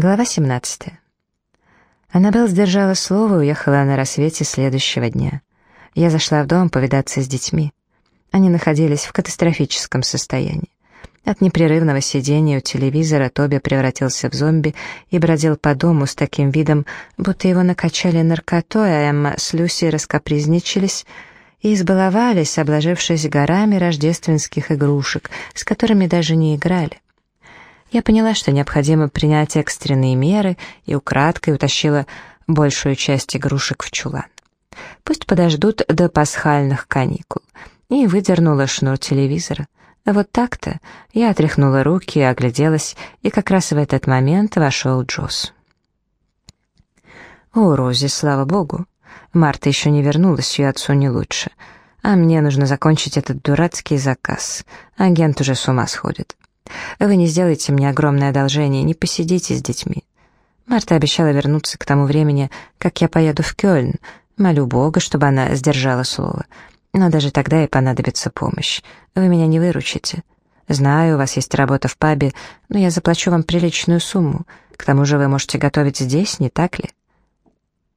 Глава 17. Аннабелл сдержала слово и уехала на рассвете следующего дня. Я зашла в дом повидаться с детьми. Они находились в катастрофическом состоянии. От непрерывного сидения у телевизора Тоби превратился в зомби и бродил по дому с таким видом, будто его накачали наркотой, а Эмма с Люси раскопризничались и избаловались, обложившись горами рождественских игрушек, с которыми даже не играли. Я поняла, что необходимо принять экстренные меры и украдкой утащила большую часть игрушек в чулан. Пусть подождут до пасхальных каникул. И выдернула шнур телевизора. Вот так-то я отряхнула руки, огляделась, и как раз в этот момент вошел Джосс. «О, Рози, слава богу! Марта еще не вернулась, ее отцу не лучше. А мне нужно закончить этот дурацкий заказ. Агент уже с ума сходит. Вы не сделаете мне огромное одолжение, не посидите с детьми. Марта обещала вернуться к тому времени, как я поеду в Кёльн. Молю Бога, чтобы она сдержала слово. Но даже тогда ей понадобится помощь. Вы меня не выручите. Знаю, у вас есть работа в пабе, но я заплачу вам приличную сумму. К тому же вы можете готовить здесь, не так ли?»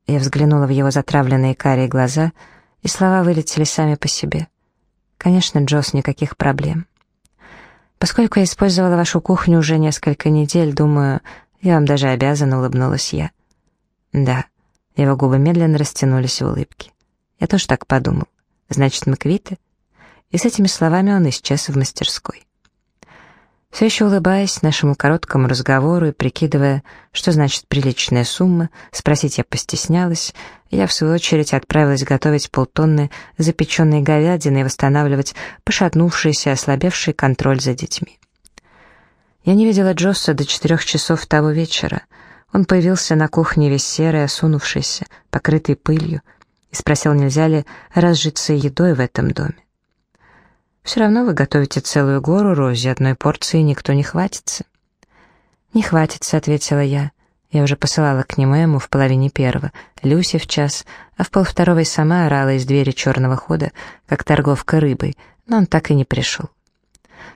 Я взглянула в его затравленные карие глаза, и слова вылетели сами по себе. «Конечно, Джосс, никаких проблем. Поскольку я использовала вашу кухню уже несколько недель, думаю, я вам даже обязана, улыбнулась я. Да, его губы медленно растянулись в улыбке. Я тоже так подумал. Значит, мы квиты? И с этими словами он исчез в мастерской. Все еще улыбаясь нашему короткому разговору и прикидывая, что значит приличная сумма, спросить я постеснялась, я в свою очередь отправилась готовить полтонны запеченной говядины и восстанавливать пошатнувшийся и ослабевший контроль за детьми. Я не видела Джосса до четырех часов того вечера. Он появился на кухне весь серый, осунувшийся, покрытый пылью, и спросил, нельзя ли разжиться едой в этом доме. Все равно вы готовите целую гору рози, одной порции никто не хватится». «Не хватится», — ответила я. Я уже посылала к нему ему в половине первого, Люси в час, а в полвторого и сама орала из двери черного хода, как торговка рыбой, но он так и не пришел.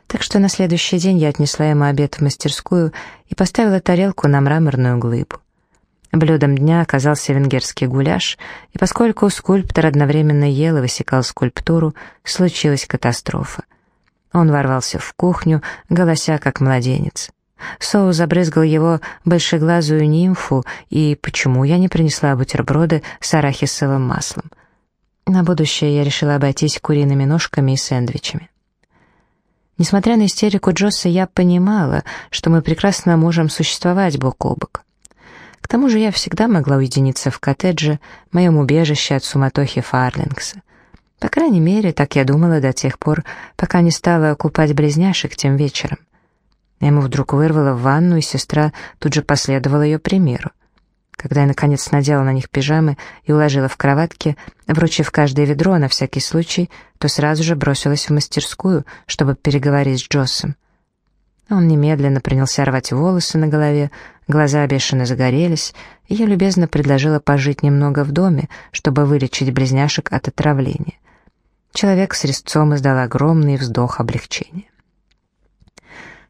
Так что на следующий день я отнесла ему обед в мастерскую и поставила тарелку на мраморную глыбу. Блюдом дня оказался венгерский гуляш, и поскольку скульптор одновременно ел и высекал скульптуру, случилась катастрофа. Он ворвался в кухню, голося как младенец. Соус забрызгал его большеглазую нимфу, и почему я не принесла бутерброды с арахисовым маслом? На будущее я решила обойтись куриными ножками и сэндвичами. Несмотря на истерику Джосса, я понимала, что мы прекрасно можем существовать бок о бок. К тому же я всегда могла уединиться в коттедже, моем убежище от суматохи Фарлингса. По крайней мере, так я думала до тех пор, пока не стала купать близняшек тем вечером. Я ему вдруг вырвала в ванну, и сестра тут же последовала ее примеру. Когда я, наконец, надела на них пижамы и уложила в кроватке, вручив каждое ведро на всякий случай, то сразу же бросилась в мастерскую, чтобы переговорить с Джоссом. Он немедленно принялся рвать волосы на голове, глаза бешено загорелись, и я любезно предложила пожить немного в доме, чтобы вылечить близняшек от отравления. Человек с резцом издал огромный вздох облегчения.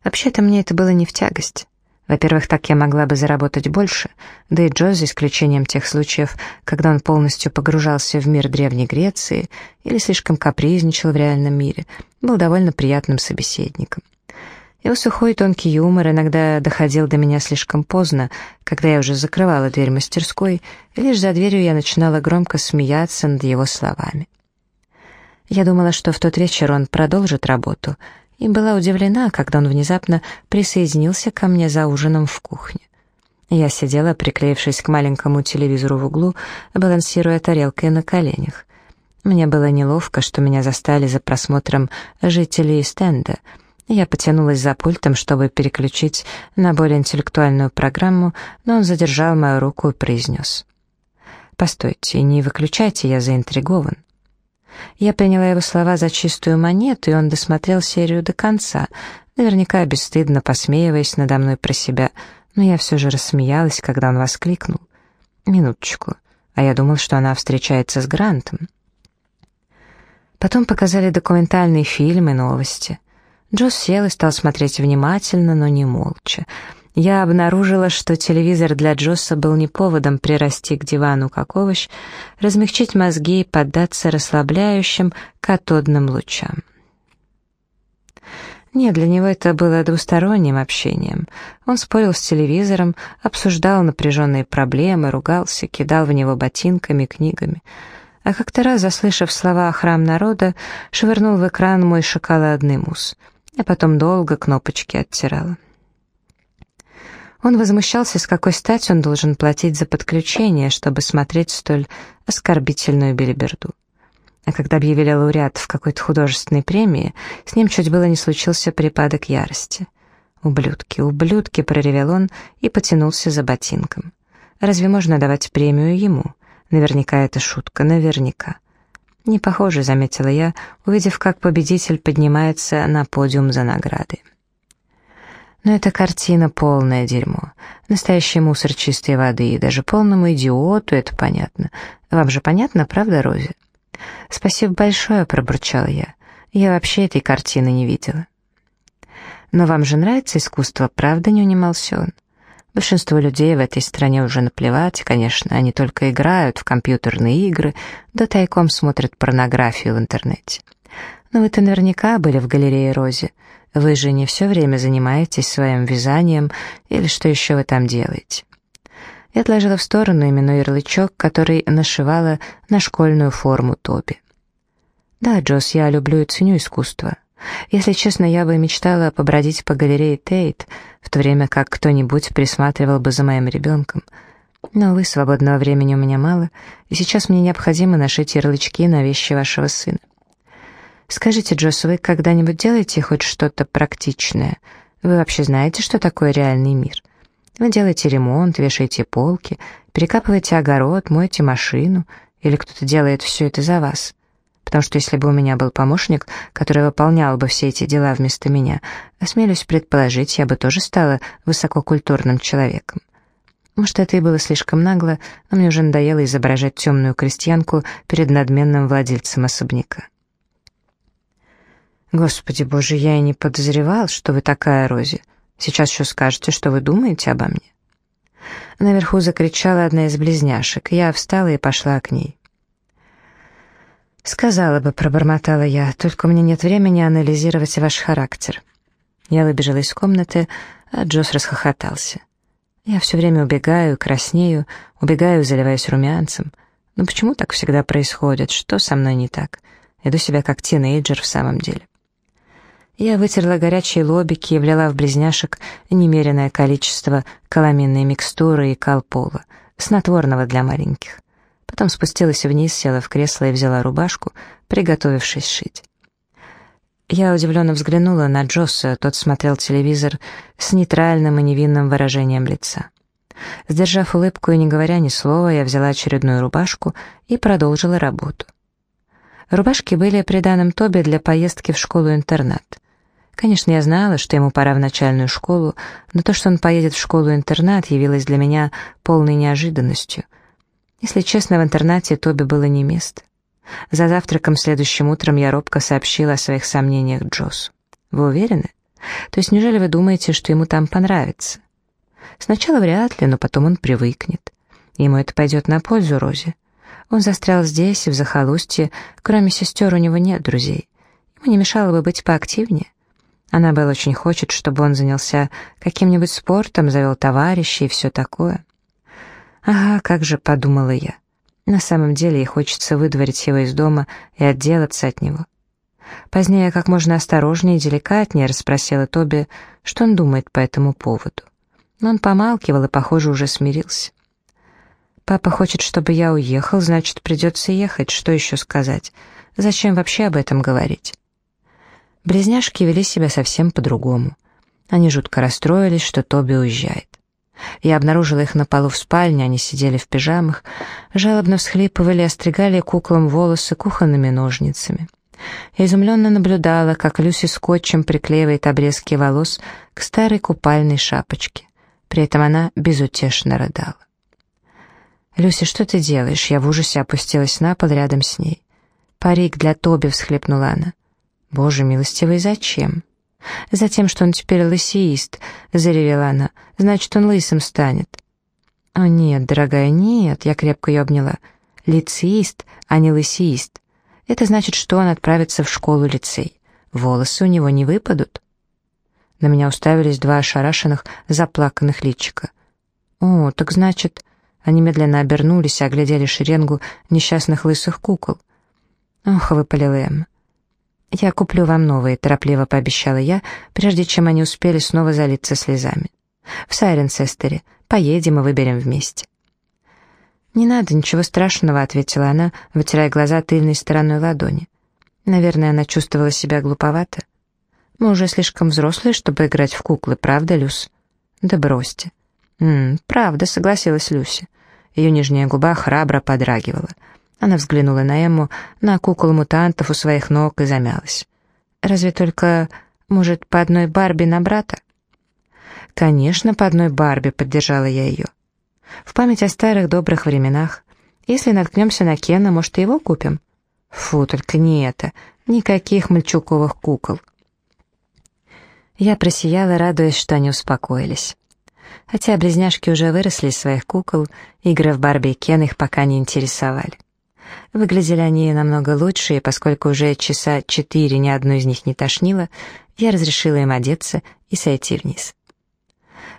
Вообще-то мне это было не в тягость. Во-первых, так я могла бы заработать больше, да и Джо, за исключением тех случаев, когда он полностью погружался в мир Древней Греции или слишком капризничал в реальном мире, был довольно приятным собеседником. Его сухой тонкий юмор иногда доходил до меня слишком поздно, когда я уже закрывала дверь мастерской, и лишь за дверью я начинала громко смеяться над его словами. Я думала, что в тот вечер он продолжит работу, и была удивлена, когда он внезапно присоединился ко мне за ужином в кухне. Я сидела, приклеившись к маленькому телевизору в углу, балансируя тарелкой на коленях. Мне было неловко, что меня застали за просмотром жителей стенда — я потянулась за пультом, чтобы переключить на более интеллектуальную программу, но он задержал мою руку и произнес. «Постойте, не выключайте, я заинтригован». Я приняла его слова за чистую монету, и он досмотрел серию до конца, наверняка бесстыдно посмеиваясь надо мной про себя, но я все же рассмеялась, когда он воскликнул. «Минуточку, а я думал, что она встречается с Грантом». Потом показали документальные фильмы, новости. Джо сел и стал смотреть внимательно, но не молча. я обнаружила, что телевизор для Джосса был не поводом прирасти к дивану как овощ, размягчить мозги и поддаться расслабляющим катодным лучам. Нет, для него это было двусторонним общением. Он спорил с телевизором, обсуждал напряженные проблемы, ругался, кидал в него ботинками, книгами. А как-то раз, заслышав слова «храм народа», швырнул в экран мой шоколадный мусс, а потом долго кнопочки оттирала. Он возмущался, с какой стати он должен платить за подключение, чтобы смотреть столь оскорбительную белиберду. А когда объявили лауреатов какой-то художественной премии, с ним чуть было не случился припадок ярости. «Ублюдки, ублюдки!» — проревел он и потянулся за ботинком. «Разве можно давать премию ему? Наверняка это шутка, наверняка». «Не похоже», — заметила я, увидев, как победитель поднимается на подиум за наградой. Но эта картина полное дерьмо. Настоящий мусор чистой воды, и даже полному идиоту это понятно. Вам же понятно, правда, Рози? Спасибо большое, пробурчала я. Я вообще этой картины не видела. Но вам же нравится искусство, правда, не унимался он? Большинство людей в этой стране уже наплевать, конечно, они только играют в компьютерные игры, да тайком смотрят порнографию в интернете. Но вы-то наверняка были в галерее Рози. Вы же не все время занимаетесь своим вязанием или что еще вы там делаете?» Я отложила в сторону именной ярлычок, который нашивала на школьную форму Тоби. «Да, Джосс, я люблю и ценю искусство. Если честно, я бы мечтала побродить по галерее Тейт, в то время как кто-нибудь присматривал бы за моим ребенком. Но, увы, свободного времени у меня мало, и сейчас мне необходимо нашить ярлычки на вещи вашего сына. Скажите, Джосс, вы когда-нибудь делаете хоть что-то практичное? Вы вообще знаете, что такое реальный мир? Вы делаете ремонт, вешаете полки, перекапываете огород, моете машину, или кто-то делает все это за вас? Потому что если бы у меня был помощник, который выполнял бы все эти дела вместо меня, осмелюсь предположить, я бы тоже стала высококультурным человеком. Может, это и было слишком нагло, но мне уже надоело изображать темную крестьянку перед надменным владельцем особняка. «Господи боже, я и не подозревал, что вы такая, Рози. Сейчас еще скажете, что вы думаете обо мне». Наверху закричала одна из близняшек. Я встала и пошла к ней. «Сказала бы», — пробормотала я, — «только у меня нет времени анализировать ваш характер». Я выбежала из комнаты, а Джосс расхохотался. Я все время убегаю, краснею, убегаю, заливаясь румянцем. Но почему так всегда происходит? Что со мной не так? Иду себя как тинейджер в самом деле. Я вытерла горячие лобики и влила в близняшек немеренное количество каламинной микстуры и калпола, снотворного для маленьких. Потом спустилась вниз, села в кресло и взяла рубашку, приготовившись шить. Я удивленно взглянула на Джосса, тот смотрел телевизор с нейтральным и невинным выражением лица. Сдержав улыбку и не говоря ни слова, я взяла очередную рубашку и продолжила работу. Рубашки были приданым Тоби для поездки в школу-интернат. Конечно, я знала, что ему пора в начальную школу, но то, что он поедет в школу-интернат, явилось для меня полной неожиданностью. Если честно, в интернате Тоби было не место. За завтраком следующим утром я робко сообщила о своих сомнениях Джосу. «Вы уверены? То есть неужели вы думаете, что ему там понравится?» «Сначала вряд ли, но потом он привыкнет. Ему это пойдет на пользу Розе. Он застрял здесь, в захолустье, кроме сестер у него нет друзей. Ему не мешало бы быть поактивнее. Аннабелл очень хочет, чтобы он занялся каким-нибудь спортом, завел товарищей и все такое. Ага, как же, подумала я. На самом деле ей хочется выдворить его из дома и отделаться от него. Позднее как можно осторожнее и деликатнее расспросила Тоби, что он думает по этому поводу. Но он помалкивал и, похоже, уже смирился. «Папа хочет, чтобы я уехал, значит, придется ехать. Что еще сказать? Зачем вообще об этом говорить?» Близняшки вели себя совсем по-другому. Они жутко расстроились, что Тоби уезжает. Я обнаружила их на полу в спальне, они сидели в пижамах, жалобно всхлипывали и остригали куклам волосы кухонными ножницами. Я изумленно наблюдала, как Люси скотчем приклеивает обрезки волос к старой купальной шапочке. При этом она безутешно рыдала. «Люси, что ты делаешь?» Я в ужасе опустилась на пол рядом с ней. «Парик для Тоби», — всхлепнула она. «Боже милостивый, зачем?» «Затем, что он теперь лысеист», — заревела она. «Значит, он лысым станет». «О, нет, дорогая, нет», — я крепко ее обняла. «Лицеист, а не лысеист. Это значит, что он отправится в школу-лицей. Волосы у него не выпадут». На меня уставились два ошарашенных, заплаканных личика. «О, так значит...» Они медленно обернулись и оглядели шеренгу несчастных лысых кукол. «Ох, выпалил Эм. «Я куплю вам новые», — торопливо пообещала я, прежде чем они успели снова залиться слезами. «В Сайренсестере. Поедем и выберем вместе». «Не надо, ничего страшного», — ответила она, вытирая глаза тыльной стороной ладони. Наверное, она чувствовала себя глуповато. «Мы уже слишком взрослые, чтобы играть в куклы, правда, Люс?» «Да бросьте». «М -м, «Правда», — согласилась Люси. Ее нижняя губа храбро подрагивала. Она взглянула на Эмму, на кукол мутантов у своих ног и замялась. «Разве только, может, по одной Барби на брата?» «Конечно, по одной Барби», — поддержала я ее. «В память о старых добрых временах. Если наткнемся на Кена, может, и его купим?» «Фу, только не это. Никаких мальчуковых кукол». Я просияла, радуясь, что они успокоились. Хотя близняшки уже выросли из своих кукол, игры в Барби и Кен их пока не интересовали. Выглядели они намного лучше, и поскольку уже часа четыре ни одну из них не тошнило, я разрешила им одеться и сойти вниз.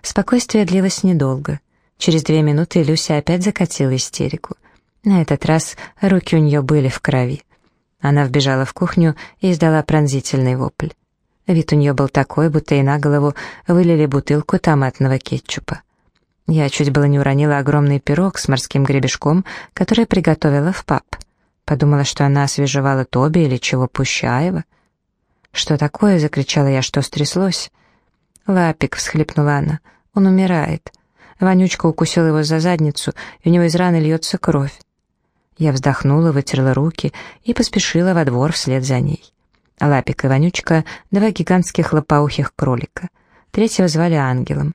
Спокойствие длилось недолго. Через две минуты Люся опять закатила истерику. На этот раз руки у нее были в крови. Она вбежала в кухню и издала пронзительный вопль. Вид у нее был такой, будто и на голову вылили бутылку томатного кетчупа. Я чуть было не уронила огромный пирог с морским гребешком, который приготовила в паб. Подумала, что она освежевала Тоби или чего Пущаева. «Что такое?» — закричала я, что стряслось. «Лапик», — всхлипнула она, — «он умирает». Вонючка укусил его за задницу, и у него из раны льется кровь. Я вздохнула, вытерла руки и поспешила во двор вслед за ней. Лапик и Вонючка — два гигантских лопоухих кролика. Третьего звали Ангелом.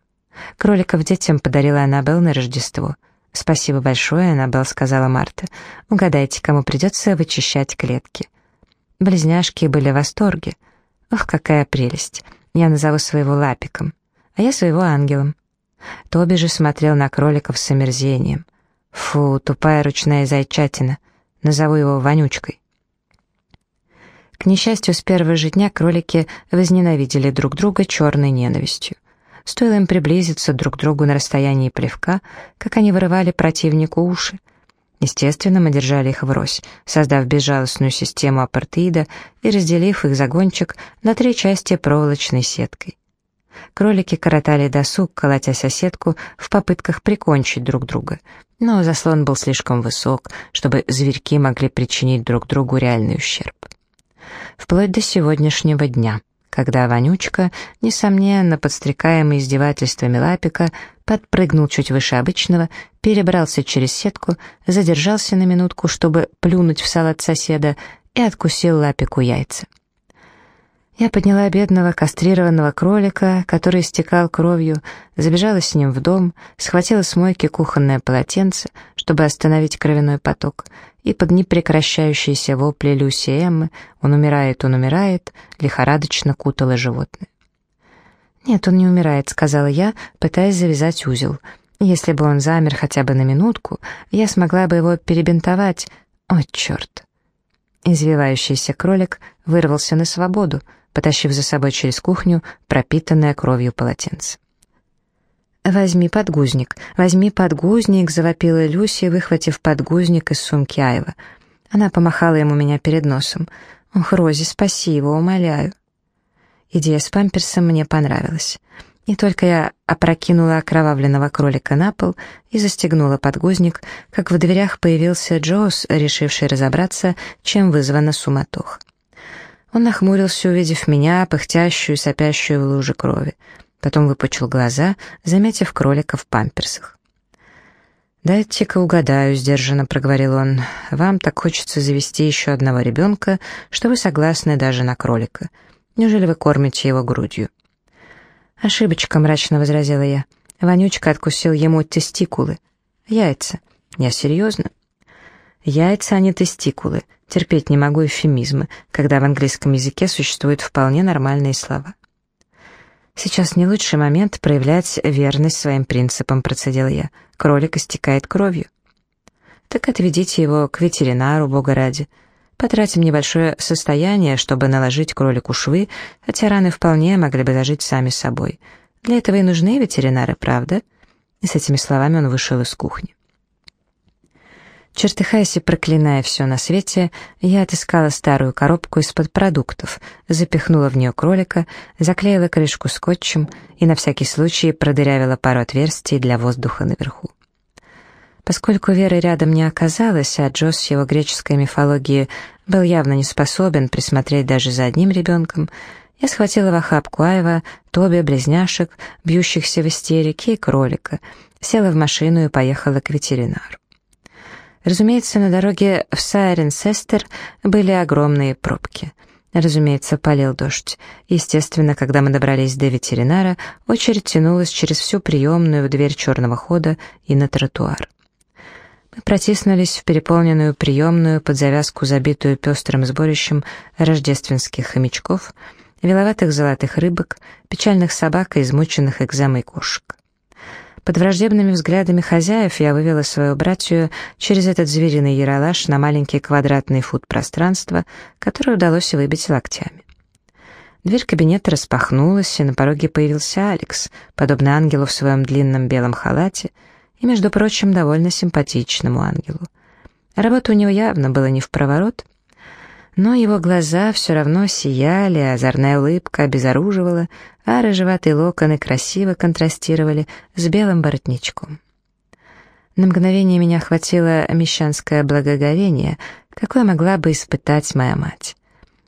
Кроликов детям подарила Аннабелл на Рождество. «Спасибо большое», — Аннабелл сказала Марта. «Угадайте, кому придется вычищать клетки». Близняшки были в восторге. «Ох, какая прелесть! Я назову своего лапиком, а я своего ангелом». Тоби же смотрел на кроликов с омерзением. «Фу, тупая ручная зайчатина. Назову его Вонючкой». К несчастью, с первого же дня кролики возненавидели друг друга черной ненавистью. Стоило им приблизиться друг к другу на расстоянии плевка, как они вырывали противнику уши. Естественно, мы держали их врозь, создав безжалостную систему апартеида и разделив их загончик на три части проволочной сеткой. Кролики коротали досуг, колотя соседку в попытках прикончить друг друга, но заслон был слишком высок, чтобы зверьки могли причинить друг другу реальный ущерб. Вплоть до сегодняшнего дня — когда Вонючка, несомненно подстрекаемый издевательствами Лапика, подпрыгнул чуть выше обычного, перебрался через сетку, задержался на минутку, чтобы плюнуть в салат соседа, и откусил Лапику яйца. Я подняла бедного кастрированного кролика, который истекал кровью, забежала с ним в дом, схватила с мойки кухонное полотенце, чтобы остановить кровяной поток, и под непрекращающиеся вопли Люси Эммы «Он умирает, он умирает», лихорадочно кутала животное. «Нет, он не умирает», — сказала я, пытаясь завязать узел. «Если бы он замер хотя бы на минутку, я смогла бы его перебинтовать. О, черт!» Извивающийся кролик вырвался на свободу, потащив за собой через кухню пропитанное кровью полотенце. «Возьми подгузник, возьми подгузник», — завопила Люси, выхватив подгузник из сумки Айва. Она помахала ему меня перед носом. «Ох, Рози, спаси его, умоляю». Идея с памперсом мне понравилась. И только я опрокинула окровавленного кролика на пол и застегнула подгузник, как в дверях появился Джоус, решивший разобраться, чем вызвана суматоха. Он нахмурился, увидев меня, пыхтящую и сопящую в луже крови. Потом выпучил глаза, заметив кролика в памперсах. «Дайте-ка угадаю», — сдержанно проговорил он. «Вам так хочется завести еще одного ребенка, что вы согласны даже на кролика. Неужели вы кормите его грудью?» «Ошибочка», — мрачно возразила я. Вонючка откусил ему тестикулы. «Яйца. Я серьезно?» «Яйца, а не тестикулы. Терпеть не могу эвфемизмы, когда в английском языке существуют вполне нормальные слова». «Сейчас не лучший момент проявлять верность своим принципам», — процедил я. «Кролик истекает кровью». «Так отведите его к ветеринару, бога ради. Потратим небольшое состояние, чтобы наложить кролику швы, хотя раны вполне могли бы зажить сами собой. Для этого и нужны ветеринары, правда?» И с этими словами он вышел из кухни. Чертыхаясь и проклиная все на свете, я отыскала старую коробку из-под продуктов, запихнула в нее кролика, заклеила крышку скотчем и на всякий случай продырявила пару отверстий для воздуха наверху. Поскольку Веры рядом не оказалось, а Джос с его греческой мифологией был явно не способен присмотреть даже за одним ребенком, я схватила в охапку Айва, Тоби, близняшек, бьющихся в истерике и кролика, села в машину и поехала к ветеринару. Разумеется, на дороге в Сайренсестер были огромные пробки. Разумеется, полил дождь. Естественно, когда мы добрались до ветеринара, очередь тянулась через всю приемную в дверь черного хода и на тротуар. Мы протиснулись в переполненную приемную под завязку, забитую пестрым сборищем рождественских хомячков, виловатых золотых рыбок, печальных собак и измученных экзамой кошек. Под враждебными взглядами хозяев я вывела свою братью через этот звериный яролаж на маленький квадратный фут пространства, которое удалось выбить локтями. Дверь кабинета распахнулась, и на пороге появился Алекс, подобно ангелу в своем длинном белом халате, и, между прочим, довольно симпатичному ангелу. Работа у него явно была не в проворот, но его глаза все равно сияли, озорная улыбка обезоруживала, а рыжеватые локоны красиво контрастировали с белым воротничком. На мгновение меня охватило мещанское благоговение, какое могла бы испытать моя мать.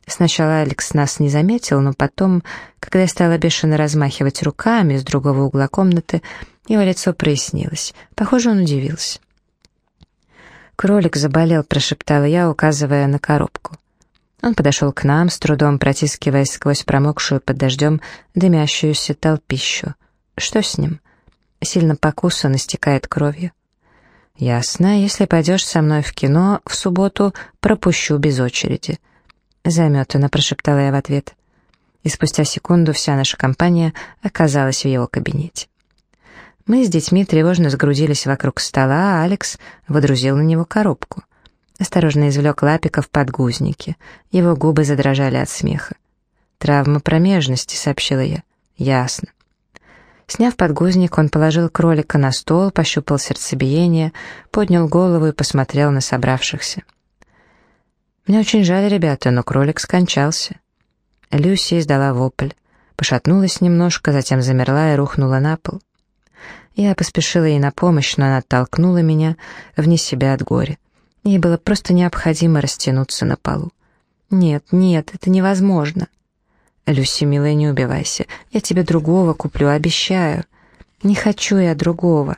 Сначала Алекс нас не заметил, но потом, когда я стала бешено размахивать руками с другого угла комнаты, его лицо прояснилось. Похоже, он удивился. «Кролик заболел», — прошептала я, указывая на коробку. Он подошел к нам, с трудом протискиваясь сквозь промокшую под дождем дымящуюся толпищу. Что с ним? Сильно покусан, истекает кровью. «Ясно, если пойдешь со мной в кино, в субботу пропущу без очереди». Заметано, прошептала я в ответ. И спустя секунду вся наша компания оказалась в его кабинете. Мы с детьми тревожно сгрудились вокруг стола, а Алекс водрузил на него коробку. Осторожно извлек лапика в подгузники. Его губы задрожали от смеха. «Травма промежности», — сообщила я. «Ясно». Сняв подгузник, он положил кролика на стол, пощупал сердцебиение, поднял голову и посмотрел на собравшихся. «Мне очень жаль, ребята, но кролик скончался». Люси издала вопль, пошатнулась немножко, затем замерла и рухнула на пол. Я поспешила ей на помощь, но она оттолкнула меня вне себя от горя. Ей было просто необходимо растянуться на полу. «Нет, нет, это невозможно». «Люси, милая, не убивайся. Я тебе другого куплю, обещаю». «Не хочу я другого».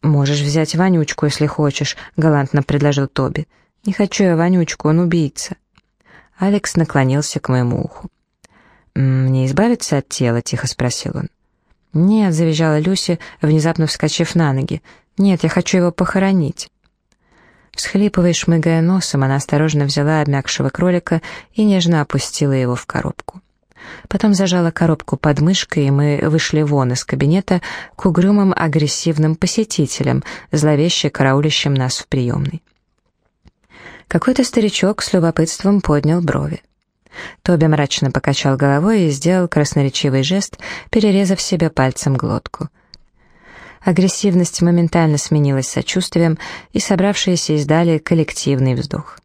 «Можешь взять Ванючку, если хочешь», — галантно предложил Тоби. «Не хочу я Ванючку, он убийца». Алекс наклонился к моему уху. «Мне избавиться от тела?» — тихо спросил он. «Нет», — завизжала Люси, внезапно вскочив на ноги. «Нет, я хочу его похоронить». Всхлипывая шмыгая носом, она осторожно взяла обмякшего кролика и нежно опустила его в коробку. Потом зажала коробку под мышкой, и мы вышли вон из кабинета к угрюмым агрессивным посетителям, зловеще караулищем нас в приемной. Какой-то старичок с любопытством поднял брови. Тоби мрачно покачал головой и сделал красноречивый жест, перерезав себе пальцем глотку — Агрессивность моментально сменилась сочувствием, и собравшиеся издали коллективный вздох.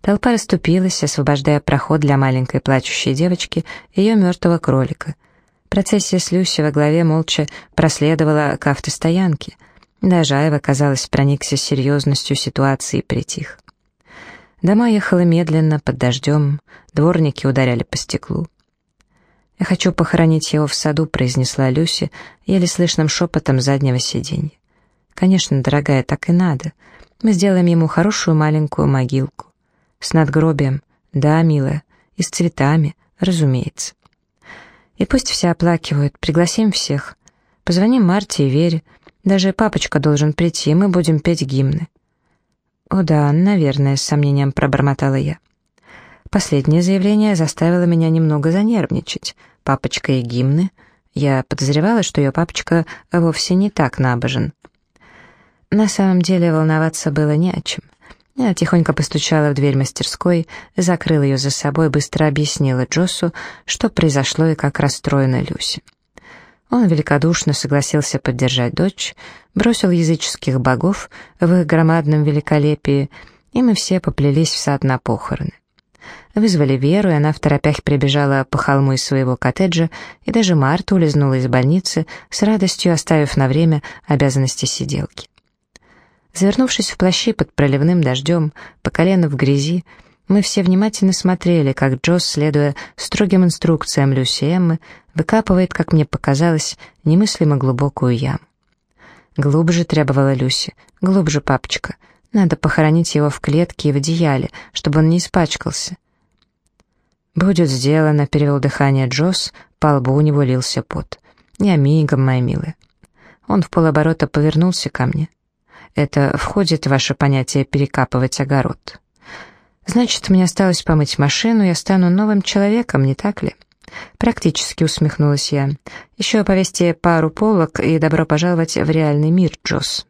Толпа расступилась, освобождая проход для маленькой плачущей девочки и ее мертвого кролика. Процессия с Люси во главе молча проследовала к автостоянке. Даже Айва, казалось, проникся серьезностью ситуации и притих. Дома ехала медленно, под дождем, дворники ударяли по стеклу. «Я хочу похоронить его в саду», — произнесла Люси, еле слышным шепотом заднего сиденья. «Конечно, дорогая, так и надо. Мы сделаем ему хорошую маленькую могилку. С надгробием, да, милая, и с цветами, разумеется. И пусть все оплакивают, пригласим всех. Позвоним Марте и Вере. Даже папочка должен прийти, и мы будем петь гимны». «О да, наверное», — с сомнением пробормотала я. Последнее заявление заставило меня немного занервничать. Папочка и гимны. Я подозревала, что ее папочка вовсе не так набожен. На самом деле волноваться было не о чем. Я тихонько постучала в дверь мастерской, закрыла ее за собой, быстро объяснила Джоссу, что произошло и как расстроена Люси. Он великодушно согласился поддержать дочь, бросил языческих богов в их громадном великолепии, и мы все поплелись в сад на похороны. Вызвали Веру, и она в торопях прибежала по холму из своего коттеджа, и даже Марта улизнула из больницы, с радостью оставив на время обязанности сиделки. Завернувшись в плащи под проливным дождем, по колено в грязи, мы все внимательно смотрели, как Джосс, следуя строгим инструкциям Люси Эммы, выкапывает, как мне показалось, немыслимо глубокую яму. Глубже требовала Люси, глубже, папочка. Надо похоронить его в клетке и в одеяле, чтобы он не испачкался. «Будет сделано», — перевел дыхание Джосс, по лбу у него лился пот. «Не мигом, моя милая». Он в полоборота повернулся ко мне. «Это входит в ваше понятие перекапывать огород?» «Значит, мне осталось помыть машину, я стану новым человеком, не так ли?» Практически усмехнулась я. «Еще повесьте пару полок и добро пожаловать в реальный мир, Джосс».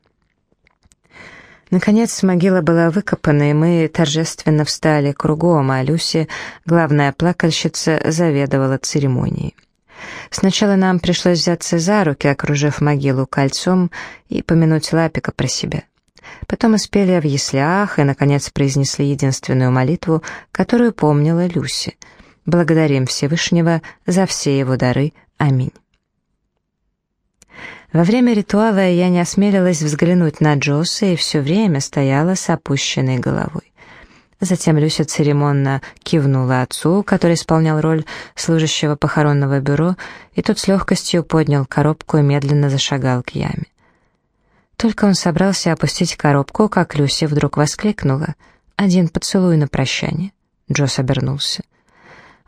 Наконец могила была выкопана, и мы торжественно встали кругом, а Люси, главная плакальщица, заведовала церемонией. Сначала нам пришлось взяться за руки, окружив могилу кольцом, и помянуть Лапика про себя. Потом мы спели в яслях и, наконец, произнесли единственную молитву, которую помнила Люси. «Благодарим Всевышнего за все его дары. Аминь». Во время ритуала я не осмелилась взглянуть на Джосса и все время стояла с опущенной головой. Затем Люся церемонно кивнула отцу, который исполнял роль служащего похоронного бюро, и тот с легкостью поднял коробку и медленно зашагал к яме. Только он собрался опустить коробку, как Люся вдруг воскликнула. «Один поцелуй на прощание». Джосс обернулся.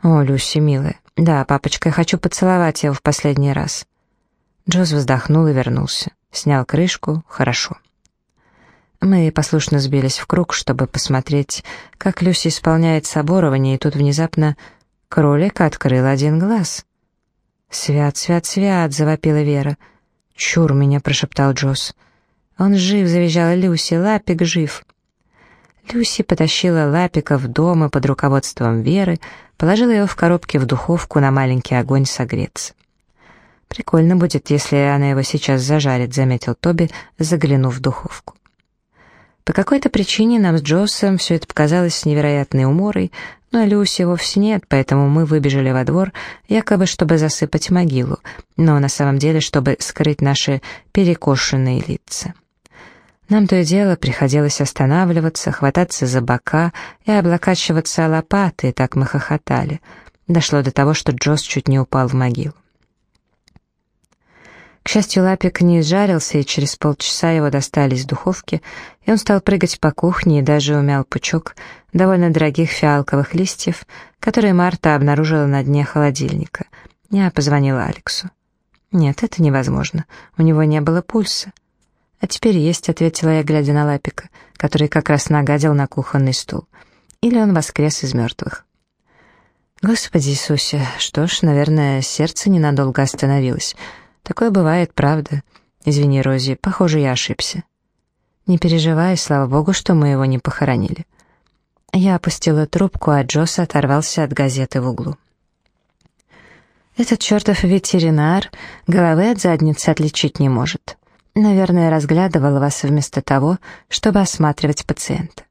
«О, Люси, милая, да, папочка, я хочу поцеловать его в последний раз». Джоз вздохнул и вернулся. Снял крышку. Хорошо. Мы послушно сбились в круг, чтобы посмотреть, как Люси исполняет соборование, и тут внезапно кролик открыл один глаз. «Свят, свят, свят!» — завопила Вера. «Чур меня!» — прошептал Джоз. «Он жив!» — завизжала Люси. «Лапик жив!» Люси потащила Лапика в дом и под руководством Веры положила его в коробке в духовку на маленький огонь согреться. «Прикольно будет, если она его сейчас зажарит», — заметил Тоби, заглянув в духовку. По какой-то причине нам с Джоссом все это показалось невероятной уморой, но Люси вовсе нет, поэтому мы выбежали во двор, якобы чтобы засыпать могилу, но на самом деле, чтобы скрыть наши перекошенные лица. Нам то и дело приходилось останавливаться, хвататься за бока и облокачиваться о лопаты, и так мы хохотали. Дошло до того, что Джосс чуть не упал в могилу. К счастью, лапик не изжарился, и через полчаса его достали из духовки, и он стал прыгать по кухне и даже умял пучок довольно дорогих фиалковых листьев, которые Марта обнаружила на дне холодильника. Я позвонила Алексу. «Нет, это невозможно. У него не было пульса». «А теперь есть», — ответила я, глядя на лапика, который как раз нагадил на кухонный стул. «Или он воскрес из мертвых». «Господи Иисусе, что ж, наверное, сердце ненадолго остановилось». Такое бывает, правда. Извини, Рози, похоже, я ошибся. Не переживай, слава богу, что мы его не похоронили. Я опустила трубку, а Джосс оторвался от газеты в углу. Этот чертов ветеринар головы от задницы отличить не может. Наверное, разглядывал вас вместо того, чтобы осматривать пациента.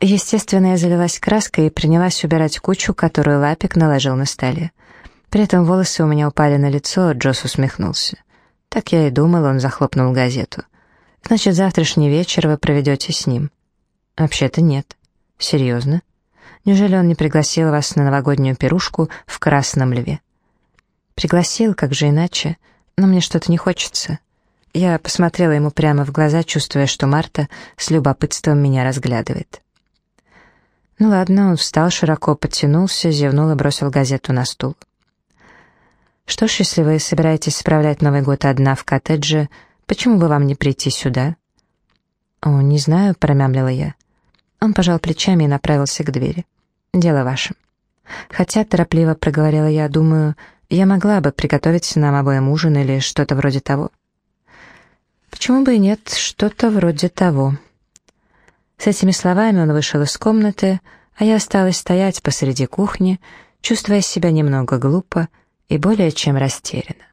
Естественно, я залилась краской и принялась убирать кучу, которую Лапик наложил на столе. При этом волосы у меня упали на лицо, Джосс усмехнулся. Так я и думал, он захлопнул газету. «Значит, завтрашний вечер вы проведете с ним?» «Вообще-то нет». «Серьезно? Неужели он не пригласил вас на новогоднюю пирушку в Красном Льве?» «Пригласил, как же иначе? Но мне что-то не хочется». Я посмотрела ему прямо в глаза, чувствуя, что Марта с любопытством меня разглядывает. Ну ладно, он встал, широко подтянулся, зевнул и бросил газету на стул. Что ж, если вы собираетесь справлять Новый год одна в коттедже, почему бы вам не прийти сюда?» «О, не знаю», — промямлила я. Он пожал плечами и направился к двери. «Дело ваше». Хотя, торопливо проговорила я, думаю, я могла бы приготовить нам обоим ужин или что-то вроде того. Почему бы и нет, что-то вроде того. С этими словами он вышел из комнаты, а я осталась стоять посреди кухни, чувствуя себя немного глупо и более чем растерянно.